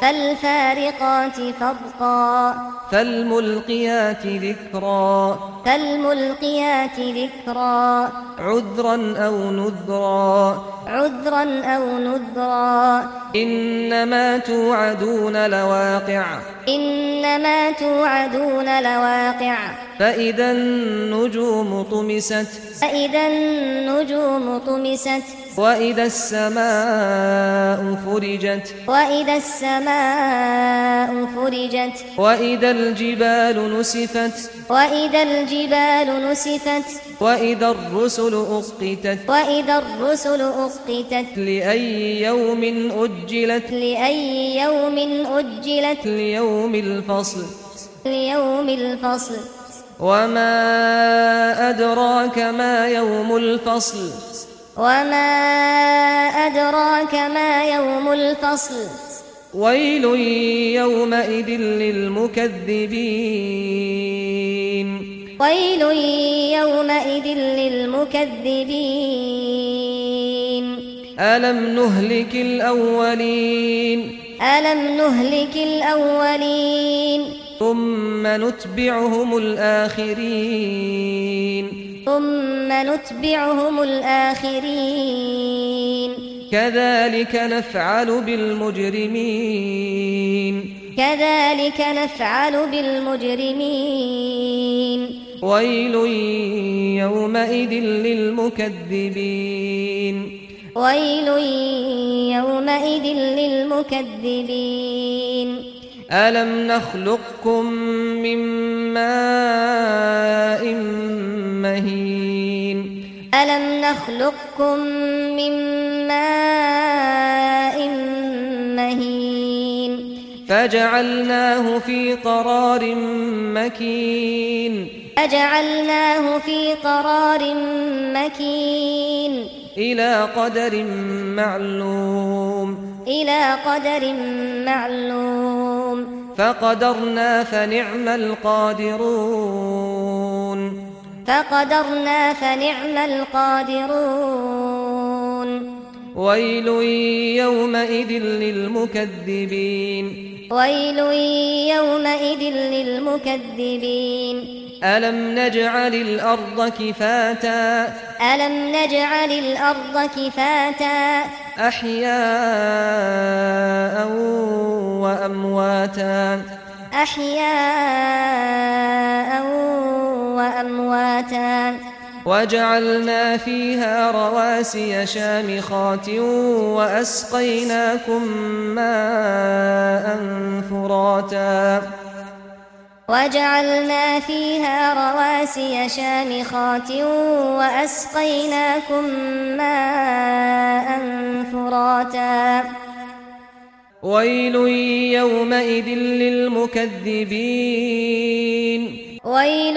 فالفارقات فرقا. فالملقيات ذكرا. فالملقيات ذكرا. عذرا أو نذرا. عذرا أو نذرا. إنما توعدون لواقع. إنما توعدون لواقع. فإذا النجوم طمست. فإذا النجوم طمست. وإذا السماء فرجت. وإذا السماء السماء فرجت. وإذا الجبال نسفت. وإذا الجبال نسفت. وإذا الرسل أقتت. وإذا الرسل أقتت. لأي يوم أجلت. لأي يوم أجلت. ليوم الفصل. ليوم الفصل. وما أدراك ما يوم الفصل. وما أدراك ما يوم الفصل. ويل يومئذ للمكذبين ويل يومئذ للمكذبين ألم نهلك الأولين ألم نهلك الأولين ثم نتبعهم الآخرين ثم نتبعهم الآخرين كذلك نفعل بالمجرمين. كذلك نفعل بالمجرمين. ويل يومئذ للمكذبين. ويل يومئذ للمكذبين. ألم نخلقكم من ماء مهين؟ ألم نخلقكم من ماء مهين فجعلناه في قرار مكين فجعلناه في قرار مكين إلى قدر معلوم إلى قدر معلوم فقدرنا فنعم القادرون فقدرنا فنعم القادرون. ويل يومئذ للمكذبين. ويل يومئذ للمكذبين. ألم نجعل الأرض كفاتا؟ ألم نجعل الأرض كفاتا؟ أحياء وأمواتا. أحياء مرتان وجعلنا فيها رواسي شامخات وأسقيناكم ماء فراتا وجعلنا فيها رواسي شامخات وأسقيناكم ماء فراتا ويل يومئذ للمكذبين ويل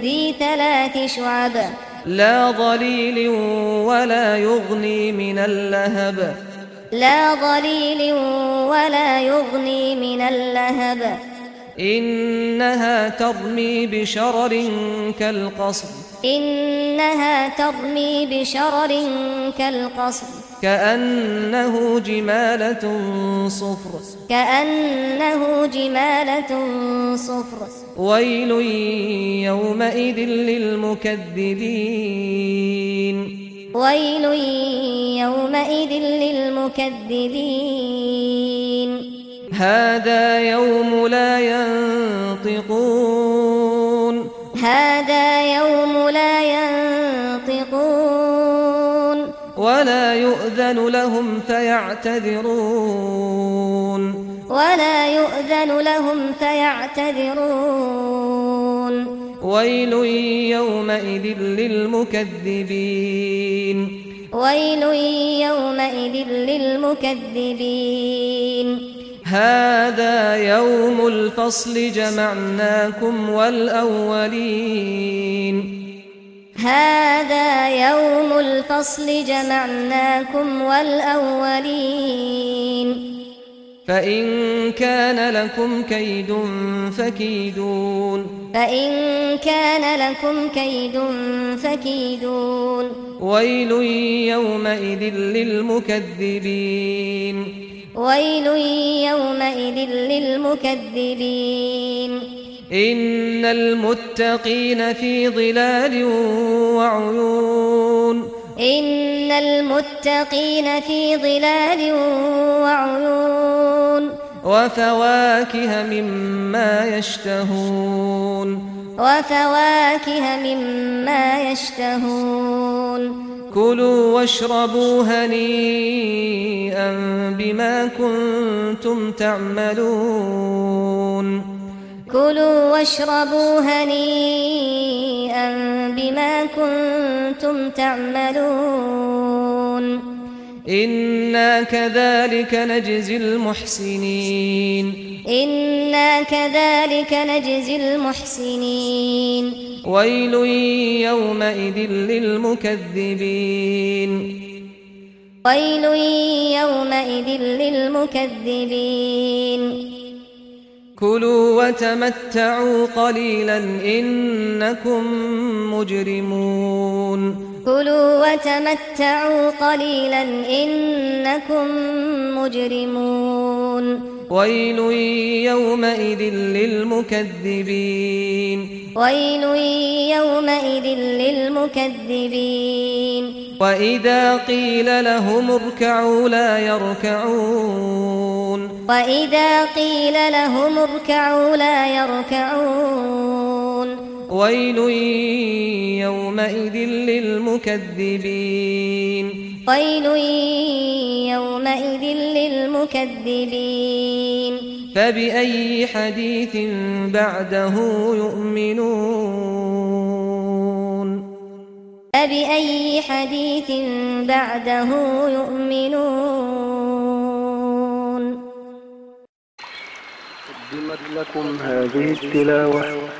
ذي ثلاث شعب. لا ظليل ولا يغني من اللهب. لا ظليل ولا يغني من اللهب. إنها تضمي بشرر كالقصر. إنها تضمي بشرر كالقصر. كأنه جمالة صفر. كأنه جمالة صفر. ويل يومئذ للمكذبين. ويل يومئذ للمكذبين. هذا يوم لا ينطقون. هذا يوم لا ينطقون. ولا يؤذن لهم فيعتذرون. ولا يؤذن لهم فيعتذرون. ويل يومئذ للمكذبين. ويل يومئذ للمكذبين. هذا يوم الفصل جمعناكم والأولين. هذا يوم الفصل جمعناكم والأولين. فإن كان لكم كيد فكيدون. فإن كان لكم كيد فكيدون ويل يومئذ للمكذبين ويل يومئذ للمكذبين إن المتقين في ظلال وعيون إن المتقين في ظلال وعيون وفواكه مما يشتهون. وفواكه مما يشتهون. كلوا واشربوا هنيئا بما كنتم تعملون. كلوا واشربوا هنيئا بما كنتم تعملون. إنا كذلك نجزي المحسنين إنا كذلك نجزي المحسنين ويل يومئذ للمكذبين ويل يومئذ للمكذبين كلوا وتمتعوا قليلا إنكم مجرمون كلوا وتمتعوا قليلا إنكم مجرمون. ويل يومئذ للمكذبين. ويل يومئذ للمكذبين. وإذا قيل لهم اركعوا لا يركعون. وإذا قيل لهم اركعوا لا يركعون. ويل يومئذ للمكذبين ويل يومئذ للمكذبين فبأي حديث بعده يؤمنون فبأي حديث بعده يؤمنون قدمت لكم هذه التلاوة